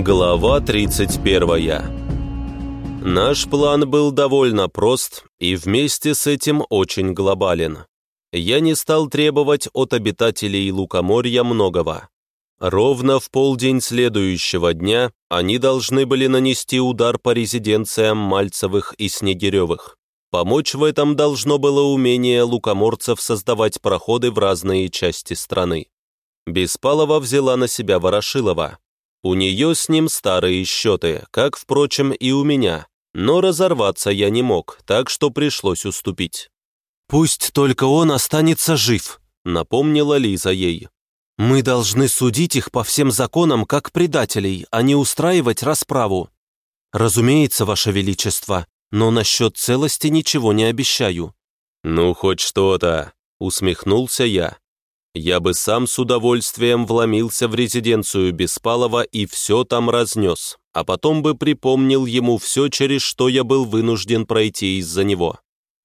Глава 31 Наш план был довольно прост и вместе с этим очень глобален. Я не стал требовать от обитателей Лукоморья многого. Ровно в полдень следующего дня они должны были нанести удар по резиденциям Мальцевых и Снегиревых. Помочь в этом должно было умение лукоморцев создавать проходы в разные части страны. Беспалова взяла на себя Ворошилова. У нее с ним старые счеты, как, впрочем, и у меня, но разорваться я не мог, так что пришлось уступить. «Пусть только он останется жив», — напомнила Лиза ей. Мы должны судить их по всем законам как предателей, а не устраивать расправу. Разумеется, Ваше Величество, но насчет целости ничего не обещаю». «Ну, хоть что-то», — усмехнулся я. «Я бы сам с удовольствием вломился в резиденцию Беспалова и все там разнес, а потом бы припомнил ему все, через что я был вынужден пройти из-за него.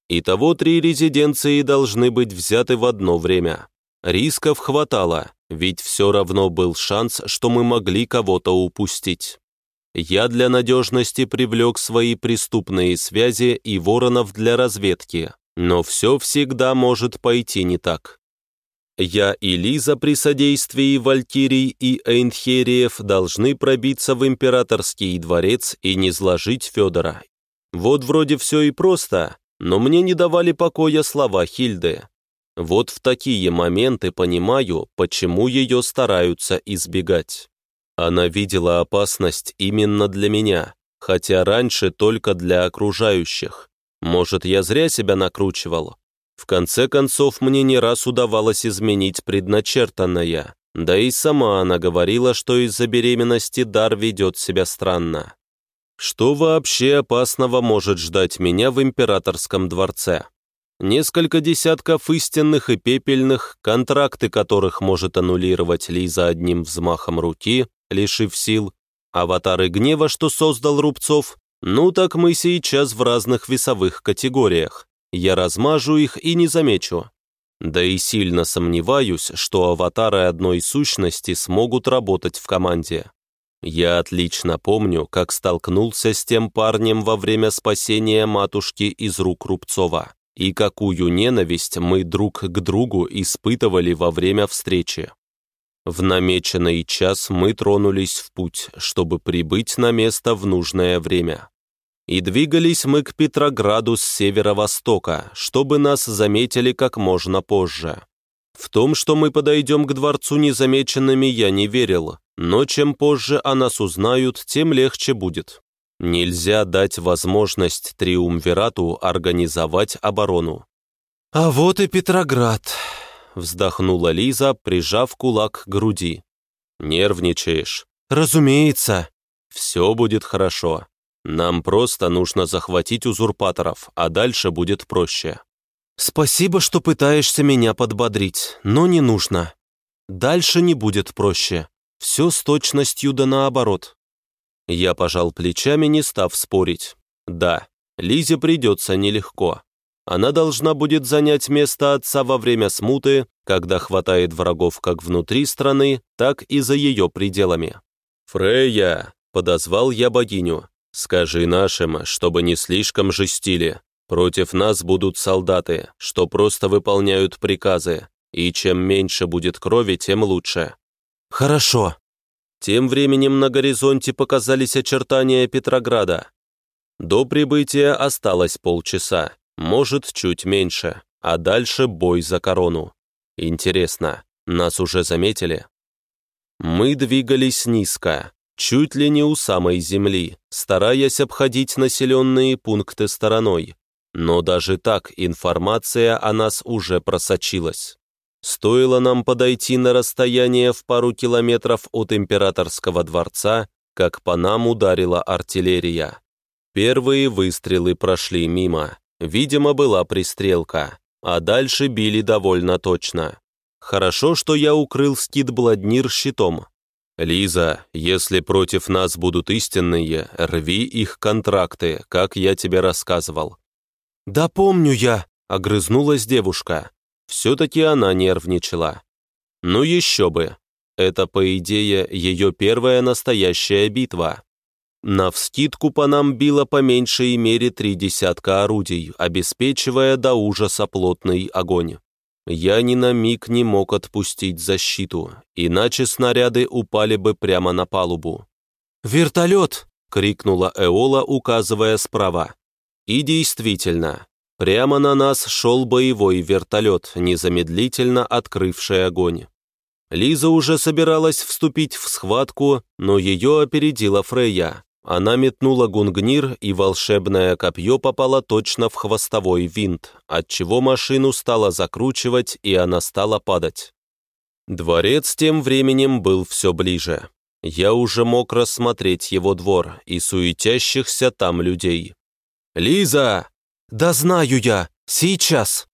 Итого три резиденции должны быть взяты в одно время. Рисков хватало, ведь все равно был шанс, что мы могли кого-то упустить. Я для надежности привлек свои преступные связи и воронов для разведки, но все всегда может пойти не так. Я и Лиза при содействии Валькирий и Эйнхериев должны пробиться в императорский дворец и не сложить Федора. Вот вроде все и просто, но мне не давали покоя слова Хильды. Вот в такие моменты понимаю, почему ее стараются избегать. Она видела опасность именно для меня, хотя раньше только для окружающих. Может, я зря себя накручивал? В конце концов, мне не раз удавалось изменить предначертанное, да и сама она говорила, что из-за беременности дар ведет себя странно. Что вообще опасного может ждать меня в императорском дворце? Несколько десятков истинных и пепельных, контракты которых может аннулировать Лиза одним взмахом руки, лишив сил, аватары гнева, что создал Рубцов, ну так мы сейчас в разных весовых категориях. Я размажу их и не замечу. Да и сильно сомневаюсь, что аватары одной сущности смогут работать в команде. Я отлично помню, как столкнулся с тем парнем во время спасения матушки из рук Рубцова и какую ненависть мы друг к другу испытывали во время встречи. В намеченный час мы тронулись в путь, чтобы прибыть на место в нужное время. И двигались мы к Петрограду с северо-востока, чтобы нас заметили как можно позже. В том, что мы подойдем к дворцу незамеченными, я не верил, но чем позже о нас узнают, тем легче будет. Нельзя дать возможность Триумвирату организовать оборону. «А вот и Петроград», — вздохнула Лиза, прижав кулак к груди. «Нервничаешь?» «Разумеется». «Все будет хорошо. Нам просто нужно захватить узурпаторов, а дальше будет проще». «Спасибо, что пытаешься меня подбодрить, но не нужно. Дальше не будет проще. Все с точностью да наоборот. Я пожал плечами, не став спорить. Да, Лизе придется нелегко. Она должна будет занять место отца во время смуты, когда хватает врагов как внутри страны, так и за ее пределами. «Фрея!» — подозвал я богиню. «Скажи нашим, чтобы не слишком жестили. Против нас будут солдаты, что просто выполняют приказы, и чем меньше будет крови, тем лучше». «Хорошо», тем временем на горизонте показались очертания Петрограда. До прибытия осталось полчаса, может, чуть меньше, а дальше бой за корону. Интересно, нас уже заметили? Мы двигались низко, чуть ли не у самой земли, стараясь обходить населенные пункты стороной. Но даже так информация о нас уже просочилась. Стоило нам подойти на расстояние в пару километров от императорского дворца, как по нам ударила артиллерия. Первые выстрелы прошли мимо. Видимо, была пристрелка, а дальше били довольно точно. Хорошо, что я укрыл скид-бладнир щитом. «Лиза, если против нас будут истинные, рви их контракты, как я тебе рассказывал». «Да помню я», — огрызнулась девушка. Все-таки она нервничала. Ну еще бы. Это, по идее, ее первая настоящая битва. Навскидку по нам било по меньшей мере три десятка орудий, обеспечивая до ужаса плотный огонь. Я ни на миг не мог отпустить защиту, иначе снаряды упали бы прямо на палубу. «Вертолет!» — крикнула Эола, указывая справа. И действительно, прямо на нас шел боевой вертолет, незамедлительно открывший огонь. Лиза уже собиралась вступить в схватку, но ее опередила Фрейя. Она метнула гунгнир, и волшебное копье попало точно в хвостовой винт, отчего машину стало закручивать, и она стала падать. Дворец тем временем был все ближе. Я уже мог рассмотреть его двор и суетящихся там людей. «Лиза!» «Да знаю я! Сейчас!»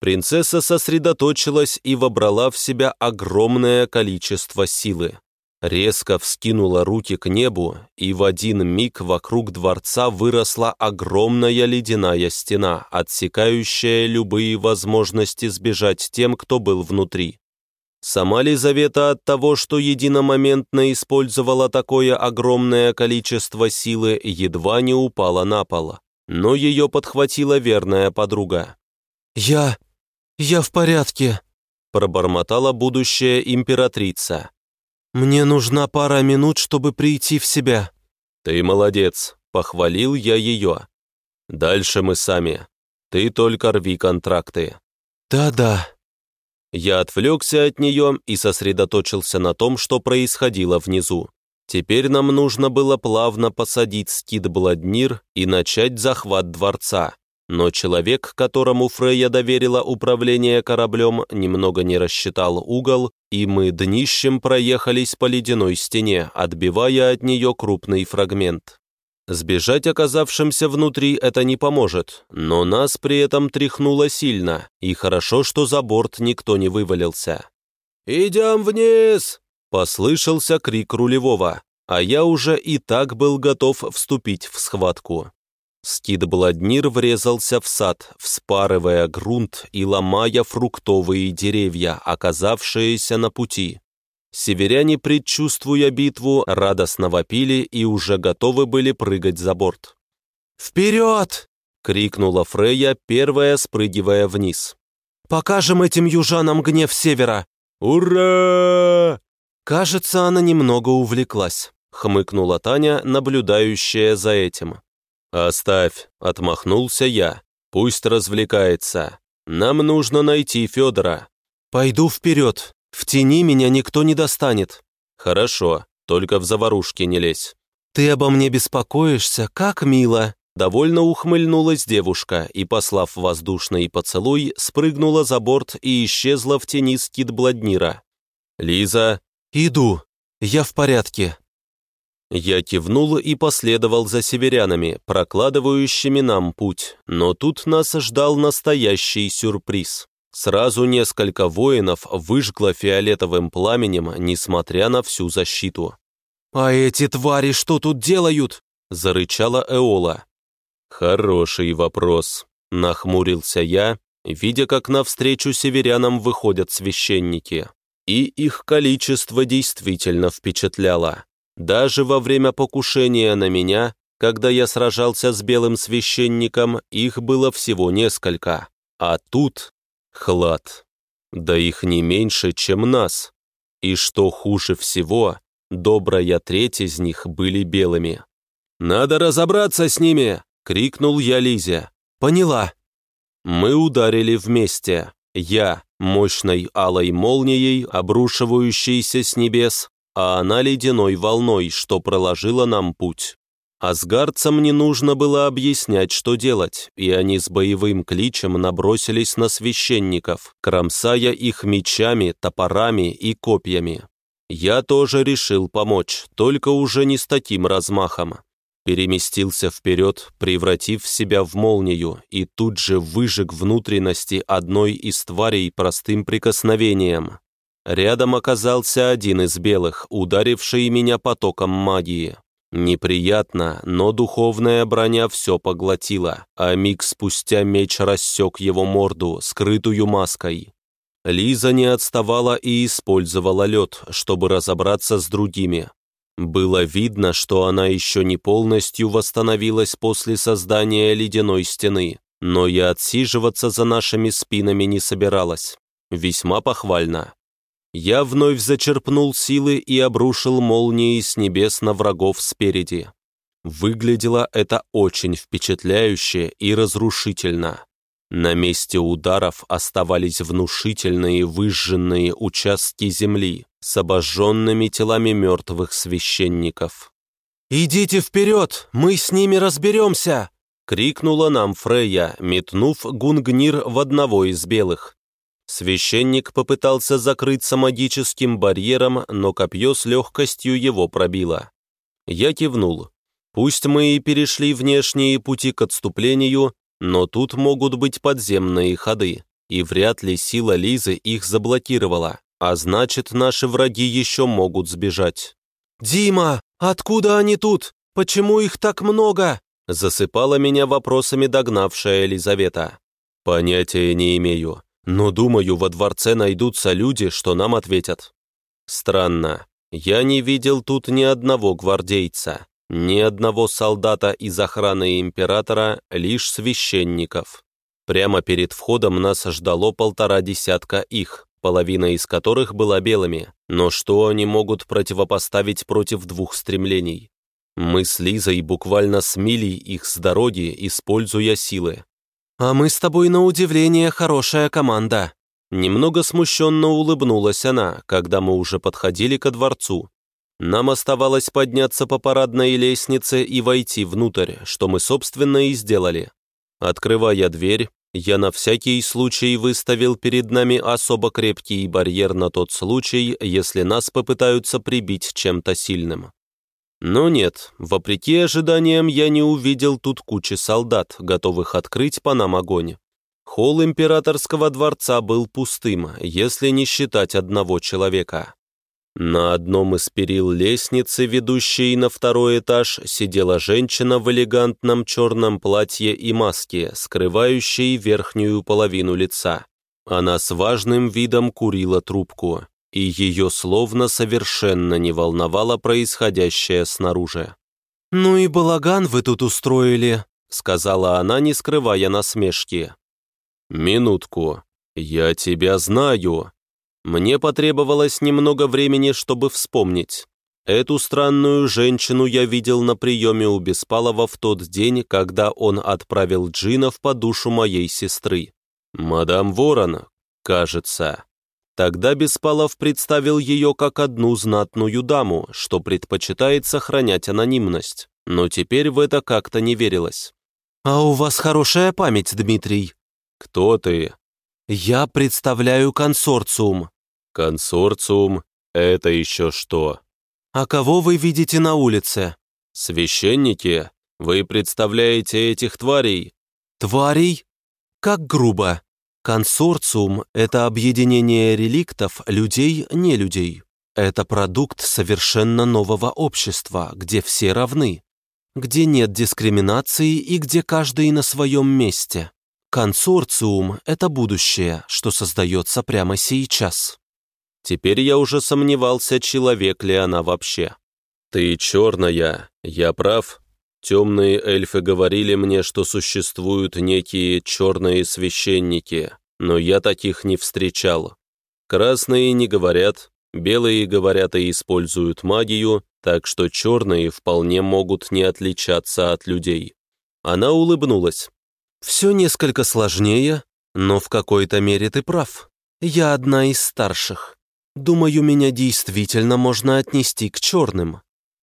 Принцесса сосредоточилась и вобрала в себя огромное количество силы резко вскинула руки к небу, и в один миг вокруг дворца выросла огромная ледяная стена, отсекающая любые возможности сбежать тем, кто был внутри. Сама Лизавета от того, что единомоментно использовала такое огромное количество силы, едва не упала на пол, но ее подхватила верная подруга. «Я... я в порядке», пробормотала будущая императрица. «Мне нужна пара минут, чтобы прийти в себя». «Ты молодец», — похвалил я ее. «Дальше мы сами. Ты только рви контракты». «Да-да». Я отвлекся от нее и сосредоточился на том, что происходило внизу. Теперь нам нужно было плавно посадить скид Бладнир и начать захват дворца. Но человек, которому Фрейя доверила управление кораблем, немного не рассчитал угол, и мы днищем проехались по ледяной стене, отбивая от нее крупный фрагмент. Сбежать оказавшимся внутри это не поможет, но нас при этом тряхнуло сильно, и хорошо, что за борт никто не вывалился. «Идем вниз!» — послышался крик рулевого, а я уже и так был готов вступить в схватку. Скид-бладнир врезался в сад, вспарывая грунт и ломая фруктовые деревья, оказавшиеся на пути. Северяне, предчувствуя битву, радостно вопили и уже готовы были прыгать за борт. «Вперед!» — крикнула Фрея, первая спрыгивая вниз. «Покажем этим южанам гнев севера!» «Ура!» Кажется, она немного увлеклась, хмыкнула Таня, наблюдающая за этим. «Оставь», — отмахнулся я. «Пусть развлекается. Нам нужно найти Федора». «Пойду вперед. В тени меня никто не достанет». «Хорошо, только в заварушки не лезь». «Ты обо мне беспокоишься, как мило!» Довольно ухмыльнулась девушка и, послав воздушный поцелуй, спрыгнула за борт и исчезла в тени скид Бладнира. «Лиза!» «Иду. Я в порядке. Я кивнул и последовал за северянами, прокладывающими нам путь, но тут нас ждал настоящий сюрприз. Сразу несколько воинов выжгло фиолетовым пламенем, несмотря на всю защиту. «А эти твари что тут делают?» – зарычала Эола. «Хороший вопрос», – нахмурился я, видя, как навстречу северянам выходят священники. И их количество действительно впечатляло. Даже во время покушения на меня, когда я сражался с белым священником, их было всего несколько. А тут хлад. Да их не меньше, чем нас. И что хуже всего, добрая треть из них были белыми. «Надо разобраться с ними!» — крикнул я Лизе. «Поняла». Мы ударили вместе. Я, мощной алой молнией, обрушивающейся с небес, а она ледяной волной, что проложила нам путь. Асгардцам не нужно было объяснять, что делать, и они с боевым кличем набросились на священников, кромсая их мечами, топорами и копьями. Я тоже решил помочь, только уже не с таким размахом. Переместился вперед, превратив себя в молнию, и тут же выжег внутренности одной из тварей простым прикосновением. Рядом оказался один из белых, ударивший меня потоком магии. Неприятно, но духовная броня все поглотила, а миг спустя меч рассек его морду, скрытую маской. Лиза не отставала и использовала лед, чтобы разобраться с другими. Было видно, что она еще не полностью восстановилась после создания ледяной стены, но и отсиживаться за нашими спинами не собиралась. Весьма похвально. Я вновь зачерпнул силы и обрушил молнии с небес на врагов спереди. Выглядело это очень впечатляюще и разрушительно. На месте ударов оставались внушительные выжженные участки земли с обожженными телами мертвых священников. «Идите вперед, мы с ними разберемся!» — крикнула нам Фрея, метнув гунгнир в одного из белых. Священник попытался закрыться магическим барьером, но копье с легкостью его пробило. Я кивнул. Пусть мы и перешли внешние пути к отступлению, но тут могут быть подземные ходы, и вряд ли сила Лизы их заблокировала, а значит, наши враги еще могут сбежать. «Дима, откуда они тут? Почему их так много?» засыпала меня вопросами догнавшая Елизавета. «Понятия не имею, но думаю, во дворце найдутся люди, что нам ответят». «Странно, я не видел тут ни одного гвардейца, ни одного солдата из охраны императора, лишь священников. Прямо перед входом нас ждало полтора десятка их, половина из которых была белыми. Но что они могут противопоставить против двух стремлений? Мы с Лизой буквально смели их с дороги, используя силы. «А мы с тобой, на удивление, хорошая команда», Немного смущенно улыбнулась она, когда мы уже подходили ко дворцу. Нам оставалось подняться по парадной лестнице и войти внутрь, что мы, собственно, и сделали. Открывая дверь, я на всякий случай выставил перед нами особо крепкий барьер на тот случай, если нас попытаются прибить чем-то сильным. Но нет, вопреки ожиданиям, я не увидел тут кучи солдат, готовых открыть по нам огонь. Холл императорского дворца был пустым, если не считать одного человека. На одном из перил лестницы, ведущей на второй этаж, сидела женщина в элегантном черном платье и маске, скрывающей верхнюю половину лица. Она с важным видом курила трубку, и ее словно совершенно не волновало происходящее снаружи. «Ну и балаган вы тут устроили», — сказала она, не скрывая насмешки. «Минутку. Я тебя знаю», мне потребовалось немного времени, чтобы вспомнить. Эту странную женщину я видел на приеме у Беспалова в тот день, когда он отправил джинов по душу моей сестры. Мадам Ворон, кажется. Тогда Беспалов представил ее как одну знатную даму, что предпочитает сохранять анонимность, но теперь в это как-то не верилось. «А у вас хорошая память, Дмитрий». «Кто ты?» «Я представляю консорциум». «Консорциум? Это еще что?» «А кого вы видите на улице?» «Священники? Вы представляете этих тварей?» «Тварей? Как грубо. Консорциум — это объединение реликтов людей-не людей. Это продукт совершенно нового общества, где все равны, где нет дискриминации и где каждый на своем месте. Консорциум — это будущее, что создается прямо сейчас. Теперь я уже сомневался, человек ли она вообще. Ты черная, я прав. Темные эльфы говорили мне, что существуют некие черные священники, но я таких не встречал. Красные не говорят, белые говорят и используют магию, так что черные вполне могут не отличаться от людей. Она улыбнулась. «Все несколько сложнее, но в какой-то мере ты прав. Я одна из старших. Думаю, меня действительно можно отнести к черным».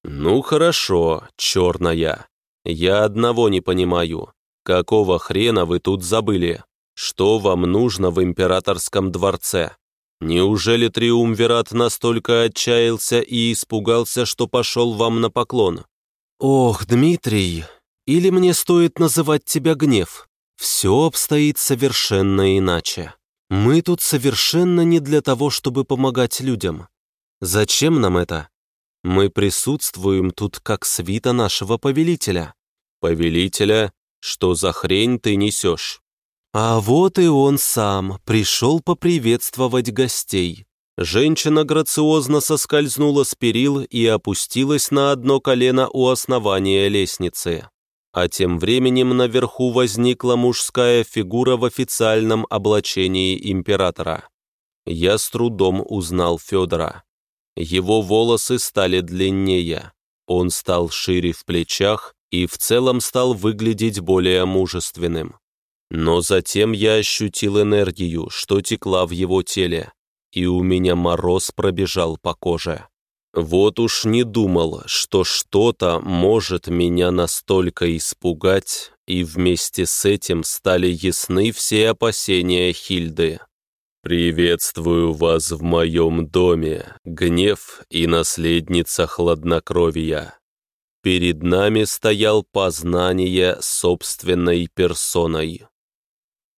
«Ну хорошо, черная. Я одного не понимаю. Какого хрена вы тут забыли? Что вам нужно в императорском дворце? Неужели Триумвират настолько отчаялся и испугался, что пошел вам на поклон?» «Ох, Дмитрий, или мне стоит называть тебя гнев? Все обстоит совершенно иначе. Мы тут совершенно не для того, чтобы помогать людям. Зачем нам это? Мы присутствуем тут как свита нашего повелителя. Повелителя? Что за хрень ты несешь? А вот и он сам пришел поприветствовать гостей. Женщина грациозно соскользнула с перил и опустилась на одно колено у основания лестницы. А тем временем наверху возникла мужская фигура в официальном облачении императора. Я с трудом узнал Федора. Его волосы стали длиннее, он стал шире в плечах и в целом стал выглядеть более мужественным. Но затем я ощутил энергию, что текла в его теле, и у меня мороз пробежал по коже. Вот уж не думал, что что-то может меня настолько испугать, и вместе с этим стали ясны все опасения Хильды. «Приветствую вас в моем доме, гнев и наследница хладнокровия». Перед нами стоял познание собственной персоной.